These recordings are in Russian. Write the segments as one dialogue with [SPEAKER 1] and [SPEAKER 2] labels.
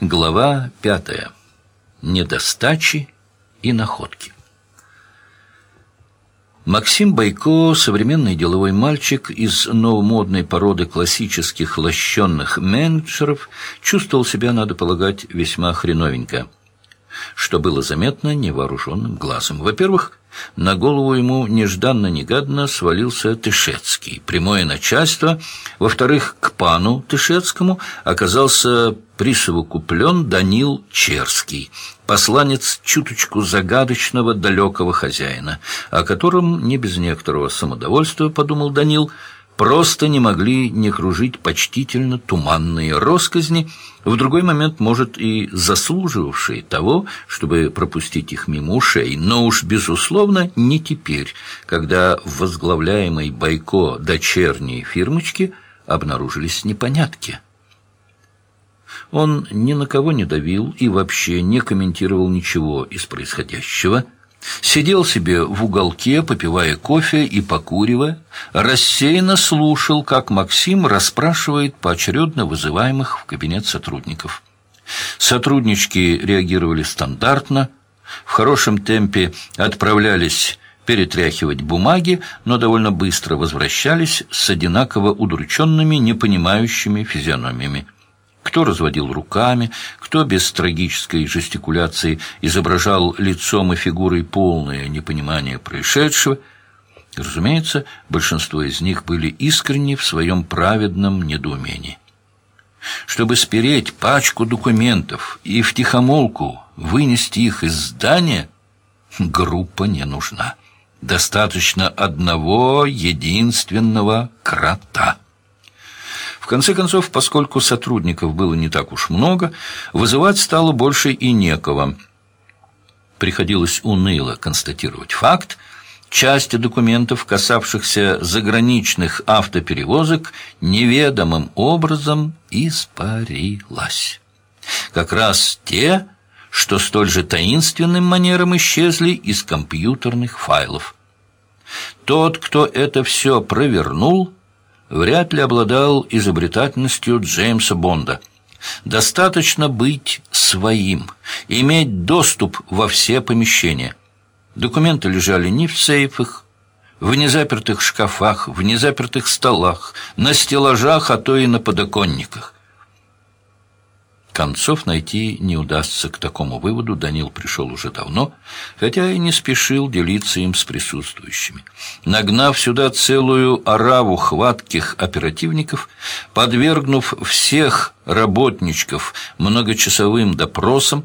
[SPEAKER 1] Глава пятая. Недостачи и находки. Максим Байко, современный деловой мальчик из новомодной породы классических лощенных менеджеров, чувствовал себя, надо полагать, весьма хреновенько, что было заметно невооруженным глазом. Во-первых, на голову ему нежданно-негаданно свалился Тышецкий, прямое начальство. Во-вторых, к пану Тышецкому оказался присовокуплен Данил Черский, посланец чуточку загадочного далекого хозяина, о котором не без некоторого самодовольства, подумал Данил, — просто не могли не кружить почтительно туманные росказни, в другой момент, может, и заслуживавшие того, чтобы пропустить их мимо ушей, но уж, безусловно, не теперь, когда в возглавляемой Байко дочерней фирмочке обнаружились непонятки. Он ни на кого не давил и вообще не комментировал ничего из происходящего – Сидел себе в уголке, попивая кофе и покуривая, рассеянно слушал, как Максим расспрашивает поочередно вызываемых в кабинет сотрудников. Сотруднички реагировали стандартно, в хорошем темпе отправлялись перетряхивать бумаги, но довольно быстро возвращались с одинаково удрученными, непонимающими физиономиями. Кто разводил руками, кто без трагической жестикуляции изображал лицом и фигурой полное непонимание происшедшего. Разумеется, большинство из них были искренни в своем праведном недоумении. Чтобы спереть пачку документов и втихомолку вынести их из здания, группа не нужна. Достаточно одного единственного крота конце концов, поскольку сотрудников было не так уж много, вызывать стало больше и некого. Приходилось уныло констатировать факт, часть документов, касавшихся заграничных автоперевозок, неведомым образом испарилась. Как раз те, что столь же таинственным манером исчезли из компьютерных файлов. Тот, кто это все провернул – вряд ли обладал изобретательностью Джеймса Бонда. Достаточно быть своим, иметь доступ во все помещения. Документы лежали не в сейфах, в незапертых шкафах, в незапертых столах, на стеллажах, а то и на подоконниках. Концов найти не удастся. К такому выводу Данил пришел уже давно, хотя и не спешил делиться им с присутствующими. Нагнав сюда целую ораву хватких оперативников, подвергнув всех работничков многочасовым допросам,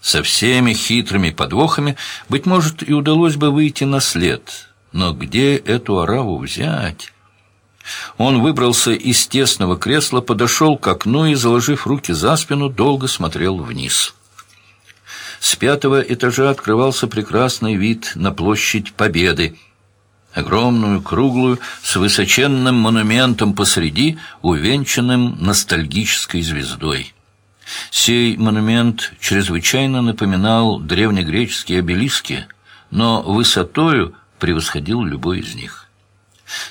[SPEAKER 1] со всеми хитрыми подвохами, быть может, и удалось бы выйти на след. Но где эту ораву взять? Он выбрался из тесного кресла, подошел к окну и, заложив руки за спину, долго смотрел вниз. С пятого этажа открывался прекрасный вид на площадь Победы, огромную, круглую, с высоченным монументом посреди, увенчанным ностальгической звездой. Сей монумент чрезвычайно напоминал древнегреческие обелиски, но высотою превосходил любой из них.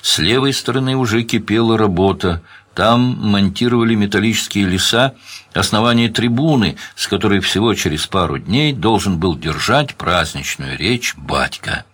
[SPEAKER 1] С левой стороны уже кипела работа. Там монтировали металлические леса, основание трибуны, с которой всего через пару дней должен был держать праздничную речь батька.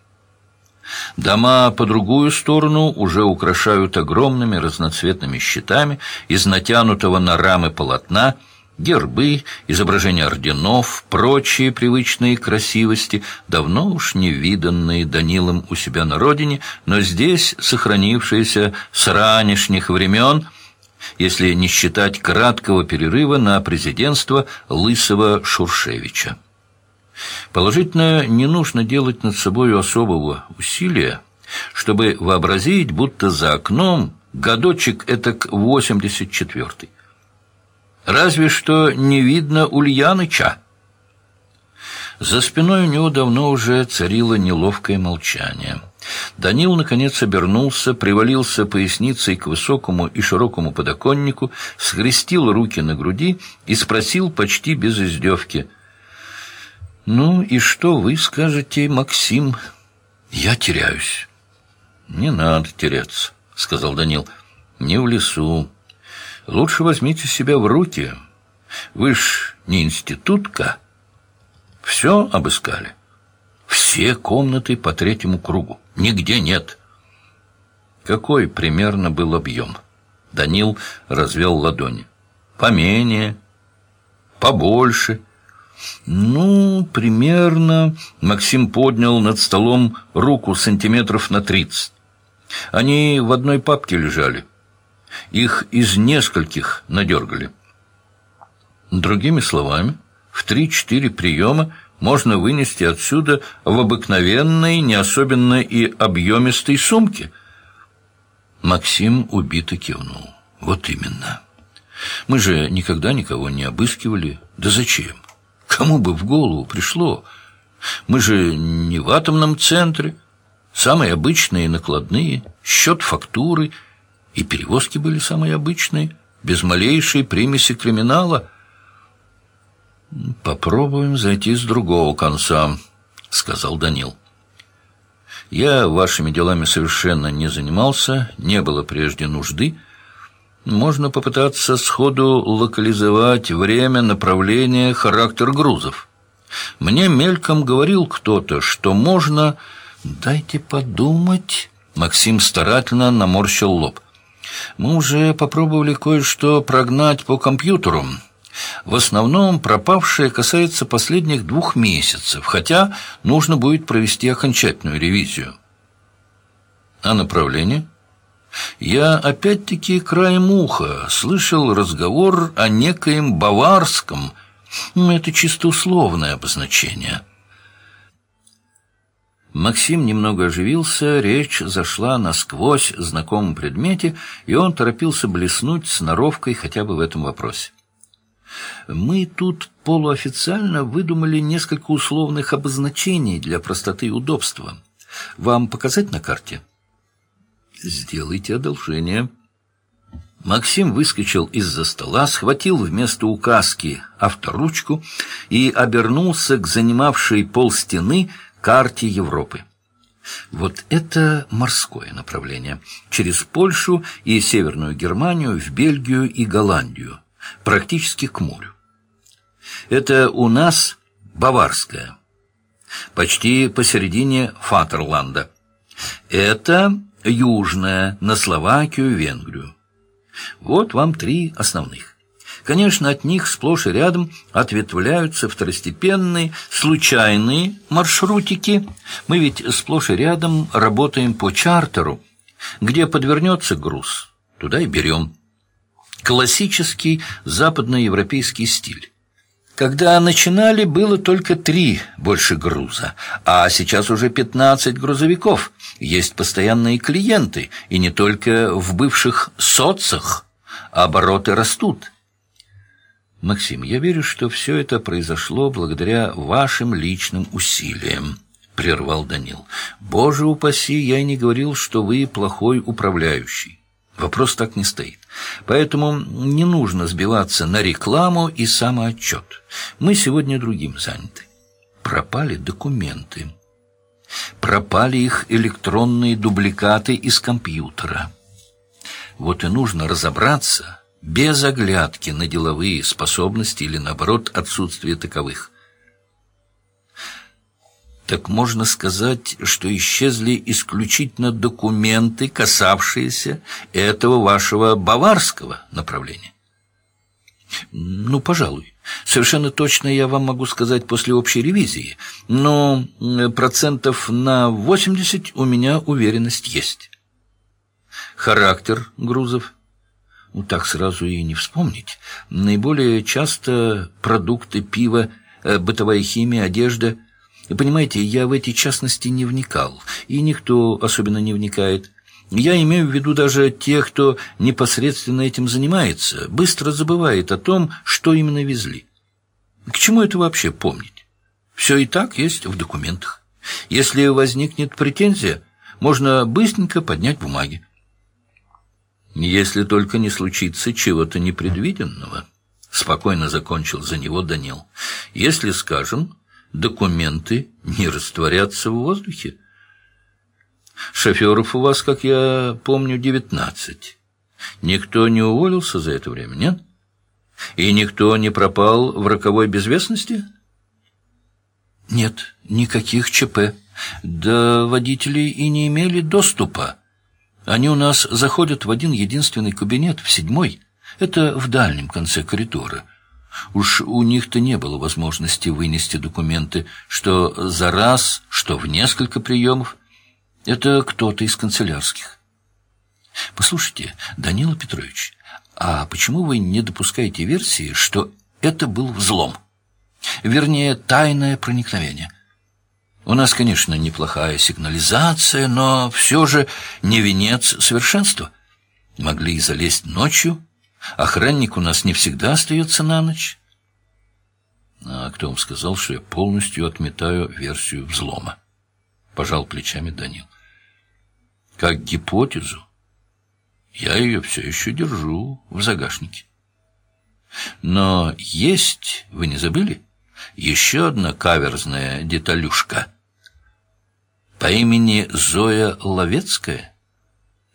[SPEAKER 1] Дома по другую сторону уже украшают огромными разноцветными щитами из натянутого на рамы полотна – гербы, изображения орденов, прочие привычные красивости, давно уж не виданные Данилом у себя на родине, но здесь сохранившиеся с ранешних времен, если не считать краткого перерыва на президентство Лысого Шуршевича. Положительно, не нужно делать над собой особого усилия, чтобы вообразить, будто за окном годочек этак 84-й. Разве что не видно Ульяныча. За спиной у него давно уже царило неловкое молчание. Данил, наконец, обернулся, привалился поясницей к высокому и широкому подоконнику, схрестил руки на груди и спросил почти без издевки. «Ну и что вы скажете, Максим?» «Я теряюсь». «Не надо теряться», — сказал Данил. «Не в лесу. Лучше возьмите себя в руки. Вы ж не институтка. Все обыскали. Все комнаты по третьему кругу. Нигде нет. Какой примерно был объем? Данил развел ладони. Поменее, побольше. Ну, примерно... Максим поднял над столом руку сантиметров на тридцать. Они в одной папке лежали. Их из нескольких надергали. Другими словами, в три-четыре приема можно вынести отсюда в обыкновенной, не особенно и объемистой сумке. Максим убито кивнул. Вот именно. Мы же никогда никого не обыскивали. Да зачем? Кому бы в голову пришло? Мы же не в атомном центре. Самые обычные накладные, счет фактуры — и перевозки были самые обычные, без малейшей примеси криминала. «Попробуем зайти с другого конца», — сказал Данил. «Я вашими делами совершенно не занимался, не было прежде нужды. Можно попытаться сходу локализовать время, направление, характер грузов. Мне мельком говорил кто-то, что можно... Дайте подумать...» Максим старательно наморщил лоб. Мы уже попробовали кое-что прогнать по компьютеру. В основном пропавшее касается последних двух месяцев, хотя нужно будет провести окончательную ревизию. А направление? Я опять-таки краем уха слышал разговор о некоем баварском, но это чисто условное обозначение – Максим немного оживился, речь зашла насквозь знакомом предмете, и он торопился блеснуть сноровкой хотя бы в этом вопросе. Мы тут полуофициально выдумали несколько условных обозначений для простоты и удобства. Вам показать на карте? Сделайте одолжение. Максим выскочил из-за стола, схватил вместо указки авторучку и обернулся к занимавшей пол стены карте Европы. Вот это морское направление. Через Польшу и Северную Германию, в Бельгию и Голландию. Практически к морю. Это у нас Баварская. Почти посередине Фатерланда. Это Южная, на Словакию, Венгрию. Вот вам три основных. Конечно, от них сплошь и рядом ответвляются второстепенные, случайные маршрутики. Мы ведь сплошь и рядом работаем по чартеру, где подвернется груз, туда и берем. Классический западноевропейский стиль. Когда начинали, было только три больше груза, а сейчас уже пятнадцать грузовиков. Есть постоянные клиенты, и не только в бывших соцах. Обороты растут. Максим, я верю, что все это произошло благодаря вашим личным усилиям, прервал Данил. Боже упаси, я и не говорил, что вы плохой управляющий. Вопрос так не стоит. Поэтому не нужно сбиваться на рекламу и самоотчет. Мы сегодня другим заняты. Пропали документы. Пропали их электронные дубликаты из компьютера. Вот и нужно разобраться без оглядки на деловые способности или, наоборот, отсутствие таковых. Так можно сказать, что исчезли исключительно документы, касавшиеся этого вашего баварского направления? Ну, пожалуй. Совершенно точно я вам могу сказать после общей ревизии, но процентов на 80 у меня уверенность есть. Характер грузов – так сразу и не вспомнить. Наиболее часто продукты, пиво, э, бытовая химия, одежда. Понимаете, я в эти частности не вникал, и никто особенно не вникает. Я имею в виду даже тех, кто непосредственно этим занимается, быстро забывает о том, что именно везли. К чему это вообще помнить? Все и так есть в документах. Если возникнет претензия, можно быстренько поднять бумаги. Если только не случится чего-то непредвиденного, спокойно закончил за него Данил. Если, скажем, документы не растворятся в воздухе. Шоферов у вас, как я помню, девятнадцать. Никто не уволился за это время, нет? И никто не пропал в роковой безвестности?
[SPEAKER 2] Нет, никаких ЧП. Да водители и не имели доступа. Они у нас заходят в один единственный кабинет, в седьмой. Это в дальнем конце коридора. Уж у них-то не было возможности вынести документы, что за раз, что в несколько приемов. Это кто-то из канцелярских. Послушайте, Данила Петрович, а почему вы не допускаете версии, что это был взлом? Вернее, тайное проникновение. У нас, конечно, неплохая сигнализация, но все же не венец совершенства. Могли залезть ночью. Охранник у нас не всегда остается на ночь. А кто вам сказал, что я полностью отметаю версию взлома? Пожал плечами Данил. Как гипотезу я ее все еще держу в загашнике. Но есть, вы не забыли, еще одна каверзная деталюшка. По имени Зоя Ловецкая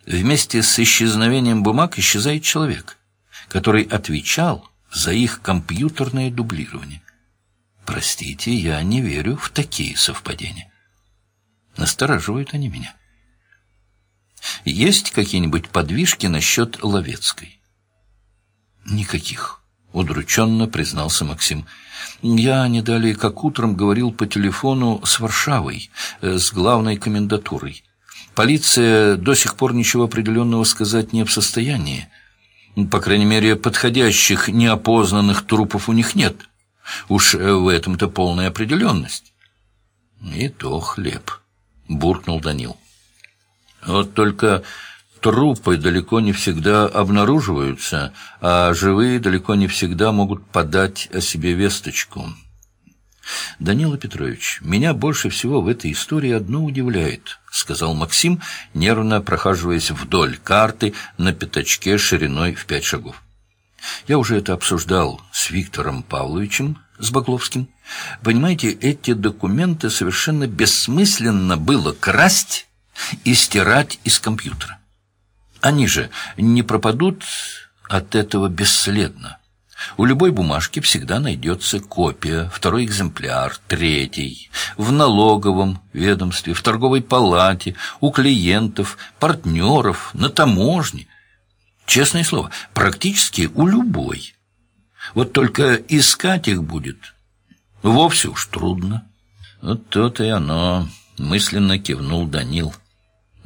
[SPEAKER 2] вместе с исчезновением бумаг исчезает человек, который отвечал за их компьютерное дублирование. Простите, я не верю в такие совпадения. Настораживают они меня. Есть какие-нибудь подвижки насчет Ловецкой? Никаких, удрученно признался Максим. Я не далее, как утром, говорил по телефону с Варшавой, э, с главной комендатурой. Полиция до сих пор ничего определенного сказать не в состоянии. По крайней мере, подходящих неопознанных трупов у них нет. Уж э, в этом-то полная определенность. И то хлеб, буркнул Данил. Вот только трупы далеко не всегда обнаруживаются, а живые далеко не всегда могут подать о себе весточку. «Данила Петрович, меня больше всего в этой истории одно удивляет», — сказал Максим, нервно прохаживаясь вдоль карты на пятачке шириной в пять шагов. «Я уже это обсуждал с Виктором Павловичем, с Бакловским. Понимаете, эти документы совершенно бессмысленно было красть и стирать из компьютера. Они же не пропадут от этого бесследно. У любой бумажки всегда найдется копия, второй экземпляр, третий, в налоговом ведомстве, в торговой палате, у клиентов, партнеров, на таможне. Честное слово, практически у любой. Вот только искать их будет вовсе уж трудно. Вот то-то и оно, мысленно кивнул Данил.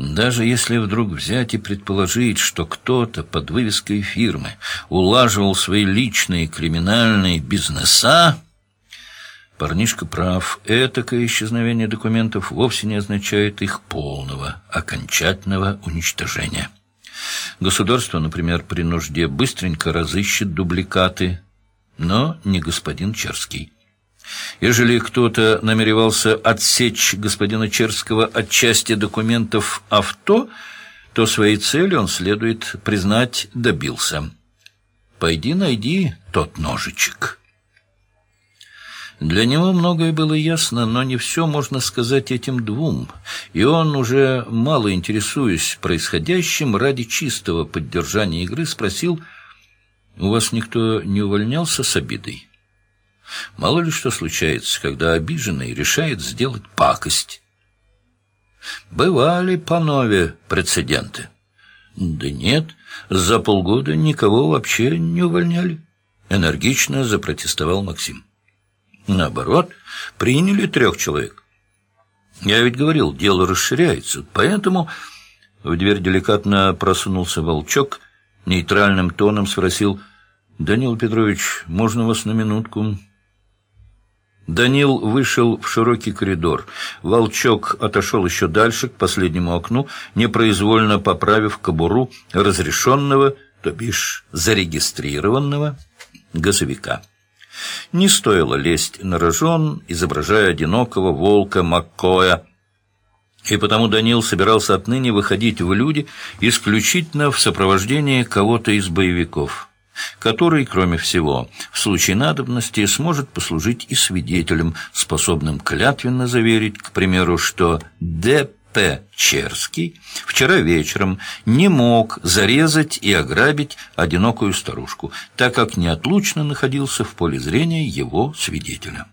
[SPEAKER 2] Даже если вдруг взять и предположить, что кто-то под вывеской фирмы улаживал свои личные криминальные бизнеса, парнишка прав, этакое исчезновение документов вовсе не означает их полного, окончательного уничтожения. Государство, например, при нужде быстренько разыщет дубликаты, но не господин Черский. Ежели кто-то намеревался отсечь господина Черского от части документов авто, то своей цели он, следует признать, добился. «Пойди найди тот ножичек». Для него многое было ясно, но не все можно сказать этим двум, и он, уже мало интересуясь происходящим, ради чистого поддержания игры спросил, «У вас никто не увольнялся с обидой?» Мало ли что случается, когда обиженный решает сделать пакость. Бывали по нове прецеденты. Да нет, за полгода никого вообще не увольняли. Энергично запротестовал Максим. Наоборот, приняли трех человек. Я ведь говорил, дело расширяется, поэтому в дверь деликатно просунулся волчок, нейтральным тоном спросил, «Данил Петрович, можно вас на минутку?» Данил вышел в широкий коридор. Волчок отошел еще дальше, к последнему окну, непроизвольно поправив кобуру разрешенного, то бишь зарегистрированного, газовика. Не стоило лезть на рожон, изображая одинокого волка Маккоя, и потому Данил собирался отныне выходить в люди исключительно в сопровождении кого-то из боевиков который, кроме всего, в случае надобности сможет послужить и свидетелем, способным клятвенно заверить, к примеру, что ДП
[SPEAKER 1] П. Черский вчера вечером не мог зарезать и ограбить одинокую старушку, так как неотлучно находился в поле зрения его свидетеля.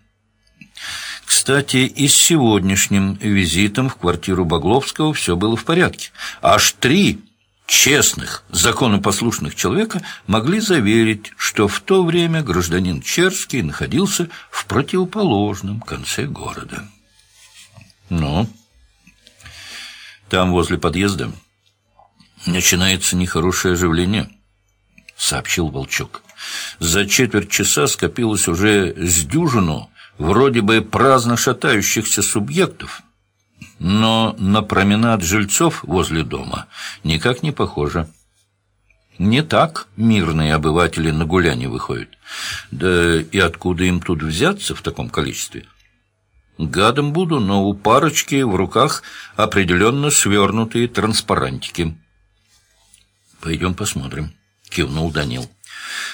[SPEAKER 1] Кстати, и с сегодняшним визитом в квартиру Багловского все было в порядке. Аж три честных, законопослушных человека могли заверить, что в то время гражданин Черский находился в противоположном конце города. Ну, там возле подъезда начинается нехорошее оживление, сообщил Волчок. За четверть часа скопилось уже с дюжину вроде бы праздно шатающихся субъектов, но на променад жильцов возле дома никак не похоже. Не так мирные обыватели на гуляние выходят. Да и откуда им тут взяться в таком количестве? Гадом буду, но у парочки в руках определенно свернутые транспарантики. «Пойдем посмотрим», — кивнул Данил.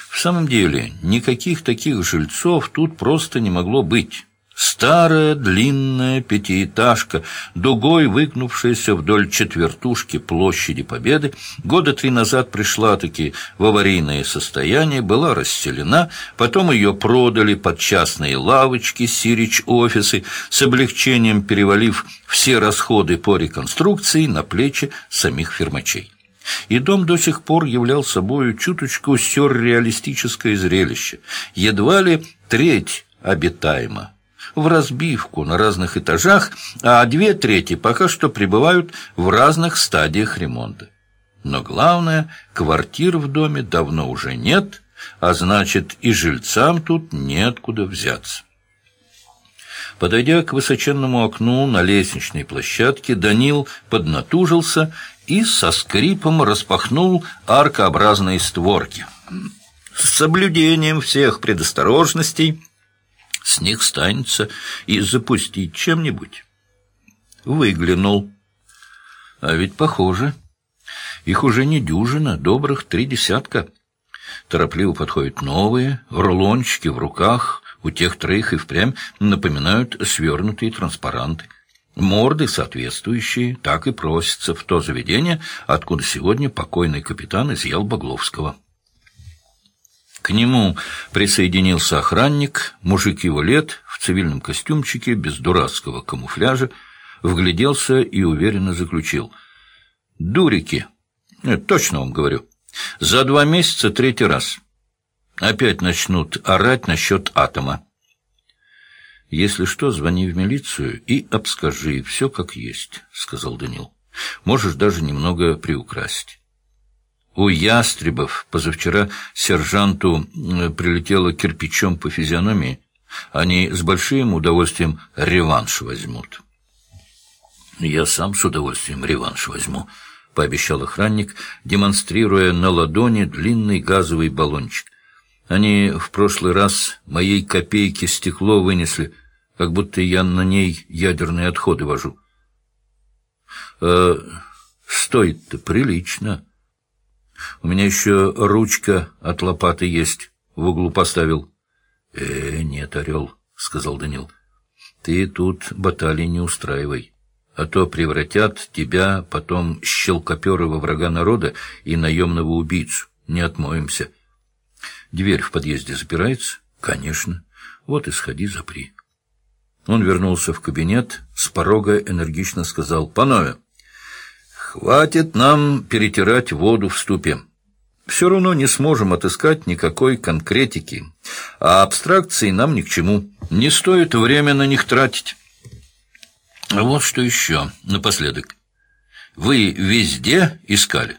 [SPEAKER 1] В самом деле, никаких таких жильцов тут просто не могло быть. Старая длинная пятиэтажка, дугой выгнувшаяся вдоль четвертушки площади Победы, года три назад пришла-таки в аварийное состояние, была расселена, потом ее продали под частные лавочки, сирич-офисы, с облегчением перевалив все расходы по реконструкции на плечи самих фермачей. И дом до сих пор являл собою чуточку сюрреалистическое зрелище, едва ли треть обитаема, в разбивку на разных этажах, а две трети пока что пребывают в разных стадиях ремонта. Но главное, квартир в доме давно уже нет, а значит и жильцам тут неоткуда взяться. Подойдя к высоченному окну на лестничной площадке, Данил поднатужился и со скрипом распахнул аркообразные створки. С соблюдением всех предосторожностей с них станется и запустить чем-нибудь. Выглянул. А ведь похоже. Их уже не дюжина, добрых три десятка. Торопливо подходят новые, рулончики в руках, у тех троих и впрямь напоминают свернутые транспаранты. Морды соответствующие так и просятся в то заведение, откуда сегодня покойный капитан изъял Багловского. К нему присоединился охранник, мужик его лет, в цивильном костюмчике, без дурацкого камуфляжа, вгляделся и уверенно заключил. «Дурики! Нет, точно вам говорю. За два месяца третий раз. Опять начнут орать насчет атома. «Если что, звони в милицию и обскажи все как есть», — сказал Данил. «Можешь даже немного приукрасить». У ястребов позавчера сержанту прилетело кирпичом по физиономии. Они с большим удовольствием реванш возьмут. «Я сам с удовольствием реванш возьму», — пообещал охранник, демонстрируя на ладони длинный газовый баллончик. «Они в прошлый раз моей копейки стекло вынесли» как будто я на ней ядерные отходы вожу. Э, стоит-то прилично. У меня еще ручка от лопаты есть, в углу поставил. Э, нет, орел, — сказал Данил, — ты тут баталий не устраивай, а то превратят тебя потом щелкопера во врага народа и наемного убийцу. Не отмоемся. Дверь в подъезде запирается? Конечно. Вот и сходи, запри. Он вернулся в кабинет, с порога энергично сказал «Панове, хватит нам перетирать воду в ступе. Все равно не сможем отыскать никакой конкретики, а абстракции нам ни к чему. Не стоит время на них тратить». Вот что еще напоследок. Вы везде искали?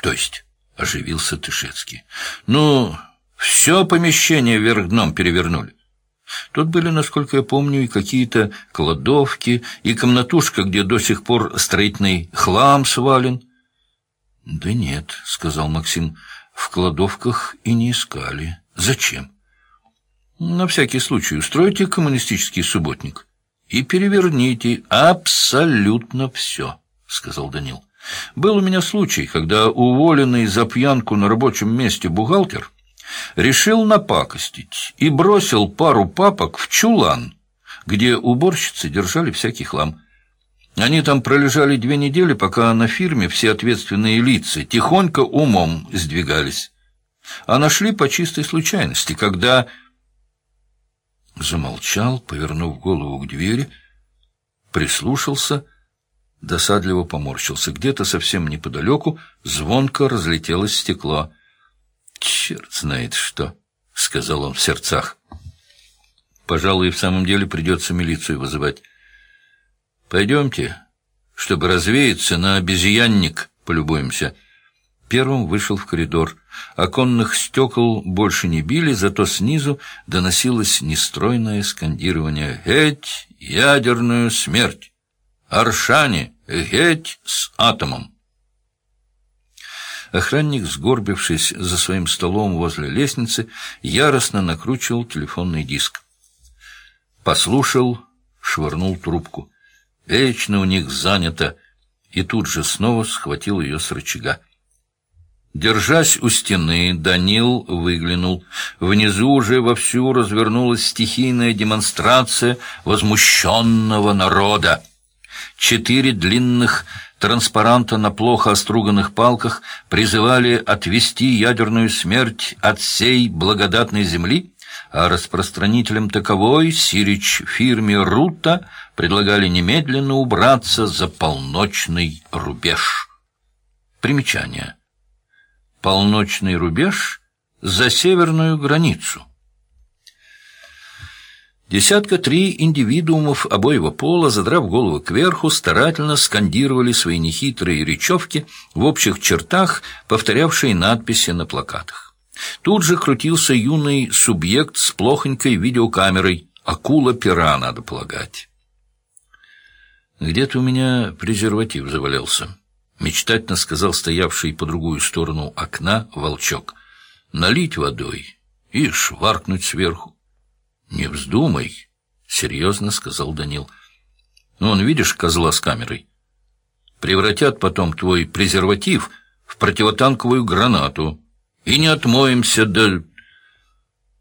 [SPEAKER 1] То есть, оживился Тышецкий. Ну, все помещение вверх дном перевернули. Тут были, насколько я помню, и какие-то кладовки, и комнатушка, где до сих пор строительный хлам свален. — Да нет, — сказал Максим, — в кладовках и не искали. Зачем? — На всякий случай устройте коммунистический субботник и переверните абсолютно все, — сказал Данил. Был у меня случай, когда уволенный за пьянку на рабочем месте бухгалтер решил напакостить и бросил пару папок в чулан, где уборщицы держали всякий хлам. Они там пролежали две недели, пока на фирме все ответственные лица тихонько умом сдвигались. А нашли по чистой случайности, когда... Замолчал, повернув голову к двери, прислушался, досадливо поморщился. Где-то совсем неподалеку звонко разлетелось стекло. «Черт знает что!» — сказал он в сердцах. «Пожалуй, в самом деле придется милицию вызывать». Пойдемте, чтобы развеяться, на обезьянник полюбуемся. Первым вышел в коридор. Оконных стекол больше не били, зато снизу доносилось нестройное скандирование «Геть! Ядерную смерть! Аршане! Геть с атомом!» Охранник, сгорбившись за своим столом возле лестницы, яростно накручивал телефонный диск. Послушал, швырнул трубку. Вечно у них занято, и тут же снова схватил ее с рычага. Держась у стены, Данил выглянул. Внизу уже вовсю развернулась стихийная демонстрация возмущенного народа. Четыре длинных транспаранта на плохо оструганных палках призывали отвести ядерную смерть от всей благодатной земли, а распространителям таковой Сирич фирме «Рута» предлагали немедленно убраться за полночный рубеж. Примечание. Полночный рубеж за северную границу. Десятка три индивидуумов обоего пола, задрав голову кверху, старательно скандировали свои нехитрые речевки в общих чертах, повторявшие надписи на плакатах. Тут же крутился юный субъект с плохонькой видеокамерой. Акула-пера, надо полагать. «Где-то у меня презерватив завалялся», — мечтательно сказал стоявший по другую сторону окна волчок. «Налить водой и шваркнуть сверху». «Не вздумай», — серьезно сказал Данил. «Ну, он, видишь, козла с камерой. Превратят потом твой презерватив в противотанковую гранату. И не отмоемся до...»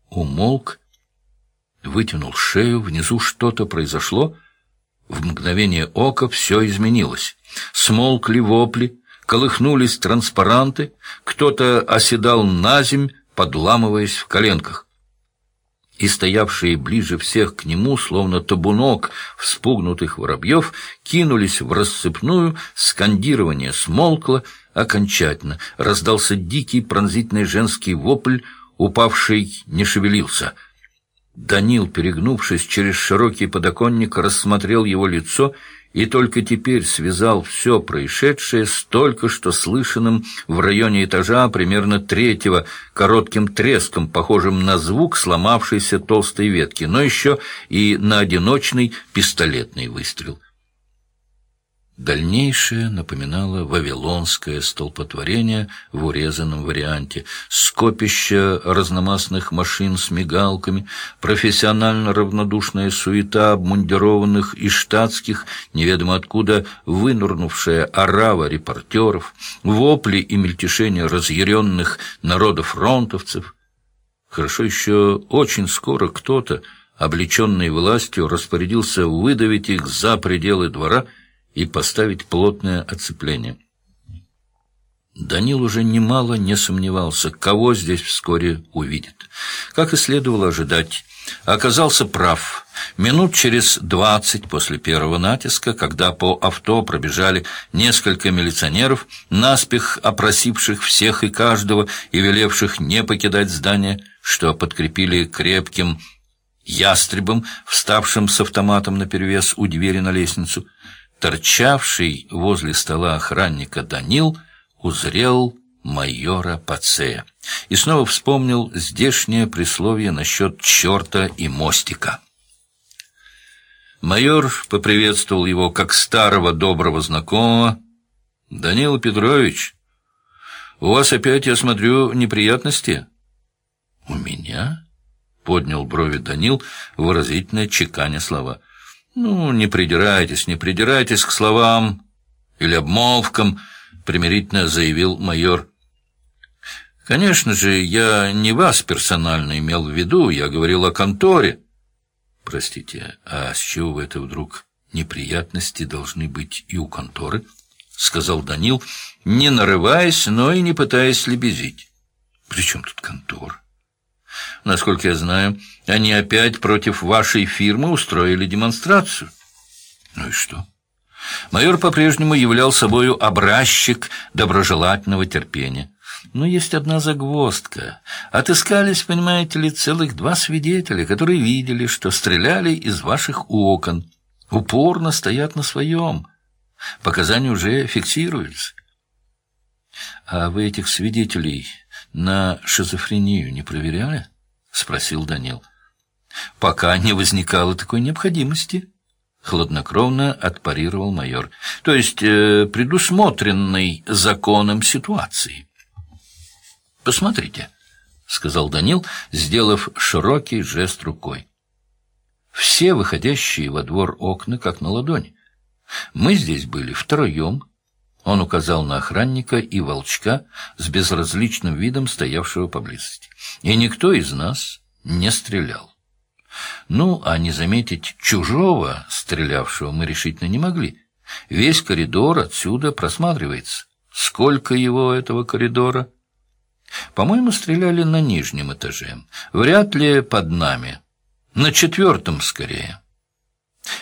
[SPEAKER 1] Умолк, вытянул шею, внизу что-то произошло — в мгновение ока все изменилось. Смолкли вопли, колыхнулись транспаранты, кто-то оседал на земь, подламываясь в коленках. И стоявшие ближе всех к нему, словно табунок вспугнутых воробьев, кинулись в рассыпную, скандирование смолкло окончательно. Раздался дикий пронзительный женский вопль, упавший не шевелился — Данил, перегнувшись через широкий подоконник, рассмотрел его лицо и только теперь связал все происшедшее с только что слышанным в районе этажа примерно третьего коротким треском, похожим на звук сломавшейся толстой ветки, но еще и на одиночный пистолетный выстрел. Дальнейшее напоминало вавилонское столпотворение в урезанном варианте. Скопище разномастных машин с мигалками, профессионально равнодушная суета обмундированных и штатских, неведомо откуда вынурнувшая орава репортеров, вопли и мельтешение разъяренных народов-фронтовцев. Хорошо еще очень скоро кто-то, облеченный властью, распорядился выдавить их за пределы двора — и поставить плотное оцепление. Данил уже немало не сомневался, кого здесь вскоре увидит. Как и следовало ожидать, оказался прав. Минут через двадцать после первого натиска, когда по авто пробежали несколько милиционеров, наспех опросивших всех и каждого и велевших не покидать здание, что подкрепили крепким ястребом, вставшим с автоматом наперевес у двери на лестницу, торчавший возле стола охранника Данил узрел майора Пацея и снова вспомнил здешнее присловие насчет черта и мостика. Майор поприветствовал его как старого доброго знакомого. «Данил Петрович, у вас опять, я смотрю, неприятности?» «У меня?» — поднял брови Данил, выразительно чеканя слова — ну, не придирайтесь, не придирайтесь к словам или обмолвкам, примирительно заявил майор. Конечно же, я не вас персонально имел в виду, я говорил о конторе. Простите, а с чего вы это вдруг неприятности должны быть и у конторы, — сказал Данил, не нарываясь, но и не пытаясь лебезить. — При чем тут контора? Насколько я знаю, они опять против вашей фирмы устроили демонстрацию. Ну и что? Майор по-прежнему являл собою образчик доброжелательного терпения. Но есть одна загвоздка. Отыскались, понимаете ли, целых два свидетеля, которые видели, что стреляли из ваших окон. Упорно стоят на своем. Показания уже фиксируются. А вы этих свидетелей на шизофрению не проверяли? Спросил Данил. Пока не возникало такой необходимости. Хладнокровно отпарировал майор. То есть э, предусмотренной законом ситуации. «Посмотрите», — сказал Данил, сделав широкий жест рукой. «Все выходящие во двор окна, как на ладони. Мы здесь были втроем». Он указал на охранника и волчка с безразличным видом стоявшего поблизости. «И никто из нас не стрелял. Ну, а не заметить чужого, стрелявшего, мы решительно не могли. Весь коридор отсюда просматривается. Сколько его, этого коридора?» По-моему, стреляли на нижнем этаже. Вряд ли под нами. На четвертом, скорее.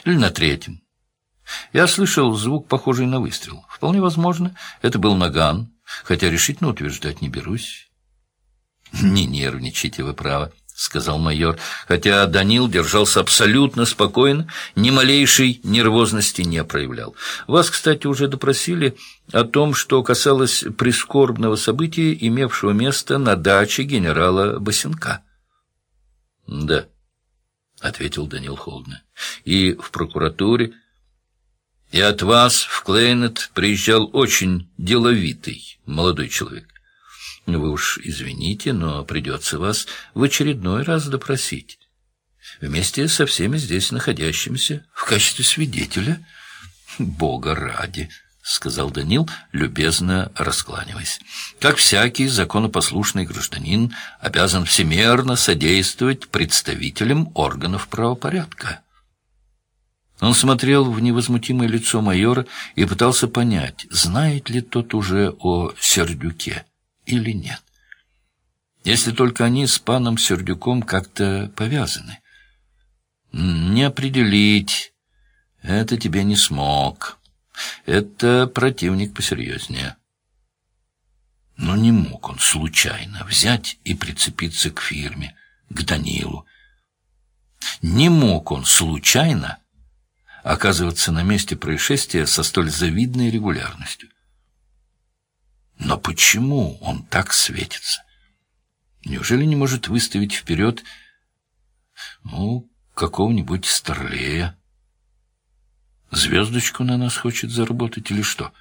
[SPEAKER 1] Или на третьем. Я слышал звук, похожий на выстрел. Вполне возможно, это был наган, хотя решительно утверждать не берусь. Не нервничайте, вы правы. — сказал майор, хотя Данил держался абсолютно спокойно, ни малейшей нервозности не проявлял. «Вас, кстати, уже допросили о том, что касалось прискорбного события, имевшего место на даче генерала Басенка». «Да», — ответил Данил холодно, — «и в прокуратуре, и от вас в Клейнет приезжал очень деловитый молодой человек. Вы уж извините, но придется вас в очередной раз допросить. Вместе со всеми здесь находящимися в качестве свидетеля. Бога ради, — сказал Данил, любезно раскланиваясь. Как всякий законопослушный гражданин обязан всемерно содействовать представителям органов правопорядка. Он смотрел в невозмутимое лицо майора и пытался понять, знает ли тот уже о Сердюке или нет. Если только они с паном Сердюком как-то повязаны. Не определить. Это тебе не смог. Это противник посерьезнее. Но не мог он случайно взять и прицепиться к фирме, к Данилу. Не мог он случайно оказываться на месте происшествия со столь завидной регулярностью. Но почему он так светится? Неужели не может выставить вперед, ну, какого-нибудь старлея? Звездочку на нас хочет заработать или что?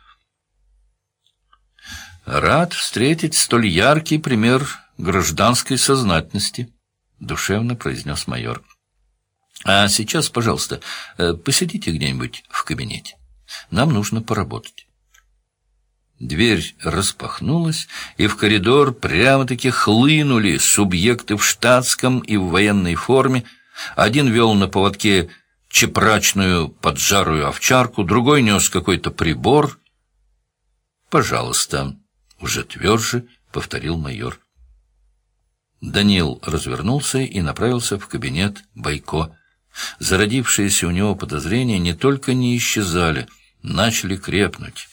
[SPEAKER 1] Рад встретить столь яркий пример гражданской сознательности, — душевно произнес майор. А сейчас, пожалуйста, э, посидите где-нибудь в кабинете. Нам нужно поработать. Дверь распахнулась, и в коридор прямо-таки хлынули субъекты в штатском и в военной форме. Один вел на поводке чепрачную поджарую овчарку, другой нес какой-то прибор. «Пожалуйста», — уже тверже повторил майор. Данил развернулся и направился в кабинет Байко. Зародившиеся у него подозрения не только не исчезали, начали крепнуть.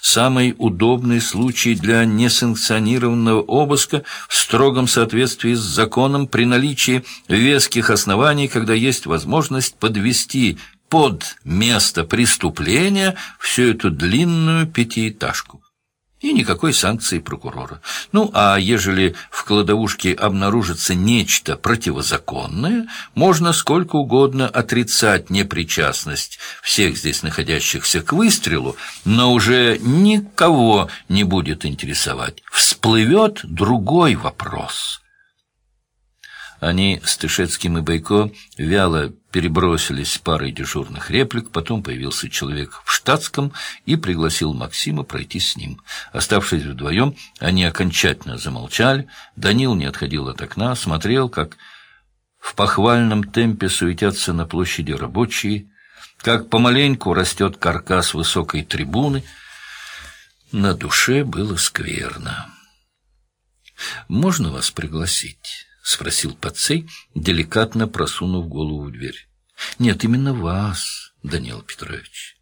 [SPEAKER 1] Самый удобный случай для несанкционированного обыска в строгом соответствии с законом при наличии веских оснований, когда есть возможность подвести под место преступления всю эту длинную пятиэтажку и никакой санкции прокурора. Ну, а ежели в кладовушке обнаружится нечто противозаконное, можно сколько угодно отрицать непричастность всех здесь находящихся к выстрелу, но уже никого не будет интересовать. Всплывет другой вопрос. Они с Тышецким и Байко вяло перебросились парой дежурных реплик, потом появился человек в штатском и пригласил Максима пройти с ним. Оставшись вдвоем, они окончательно замолчали. Данил не отходил от окна, смотрел, как в похвальном темпе суетятся на площади рабочие, как помаленьку растет каркас высокой трибуны. На душе было скверно. «Можно вас пригласить?» — спросил Пацей, деликатно просунув голову в дверь. «Нет, именно вас, Данил Петрович».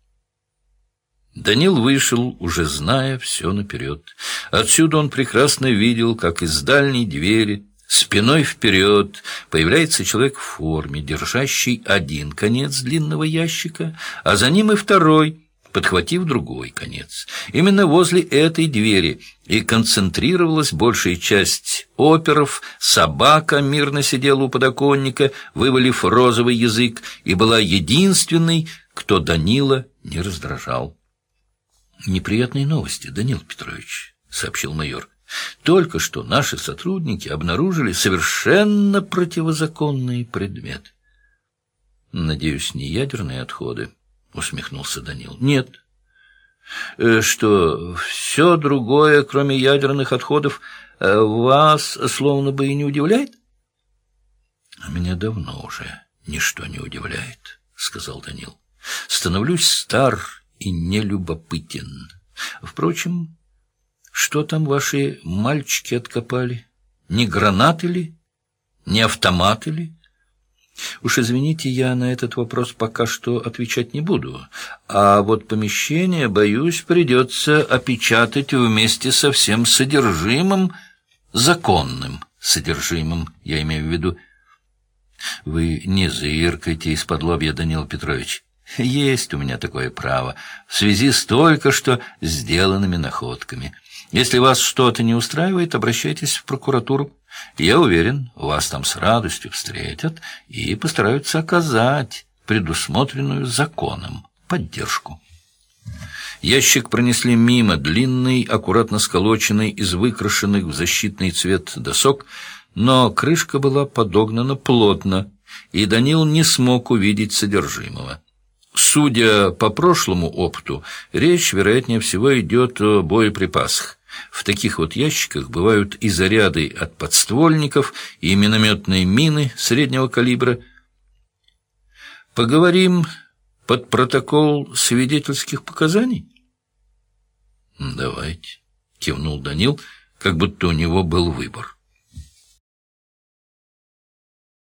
[SPEAKER 1] Данил вышел, уже зная все наперед. Отсюда он прекрасно видел, как из дальней двери, спиной вперед, появляется человек в форме, держащий один конец длинного ящика, а за ним и второй — подхватив другой конец. Именно возле этой двери и концентрировалась большая часть оперов, собака мирно сидела у подоконника, вывалив розовый язык, и была единственной, кто Данила не раздражал. «Неприятные новости, Данил Петрович», — сообщил майор. «Только что наши сотрудники обнаружили совершенно противозаконный предмет. Надеюсь, не ядерные отходы?» — усмехнулся Данил. — Нет. Э, — Что, все другое, кроме ядерных отходов, э, вас словно бы и не удивляет? — А меня давно уже ничто не удивляет, — сказал Данил. — Становлюсь стар и нелюбопытен. Впрочем, что там ваши мальчики откопали? Не гранаты ли? Не автоматы ли? Уж извините, я на этот вопрос пока что отвечать не буду. А вот помещение, боюсь, придется опечатать вместе со всем содержимым, законным содержимым, я имею в виду. Вы не зыркайте из-под лобья, Данил Петрович. Есть у меня такое право, в связи с только что сделанными находками. Если вас что-то не устраивает, обращайтесь в прокуратуру. Я уверен, вас там с радостью встретят и постараются оказать предусмотренную законом поддержку. Ящик пронесли мимо, длинный, аккуратно сколоченный из выкрашенных в защитный цвет досок, но крышка была подогнана плотно, и Данил не смог увидеть содержимого. Судя по прошлому опыту, речь, вероятнее всего, идет о боеприпасах. В таких вот ящиках бывают и заряды от подствольников, и минометные мины среднего калибра. Поговорим под протокол свидетельских показаний? «Давайте», — кивнул Данил, как будто у него был выбор.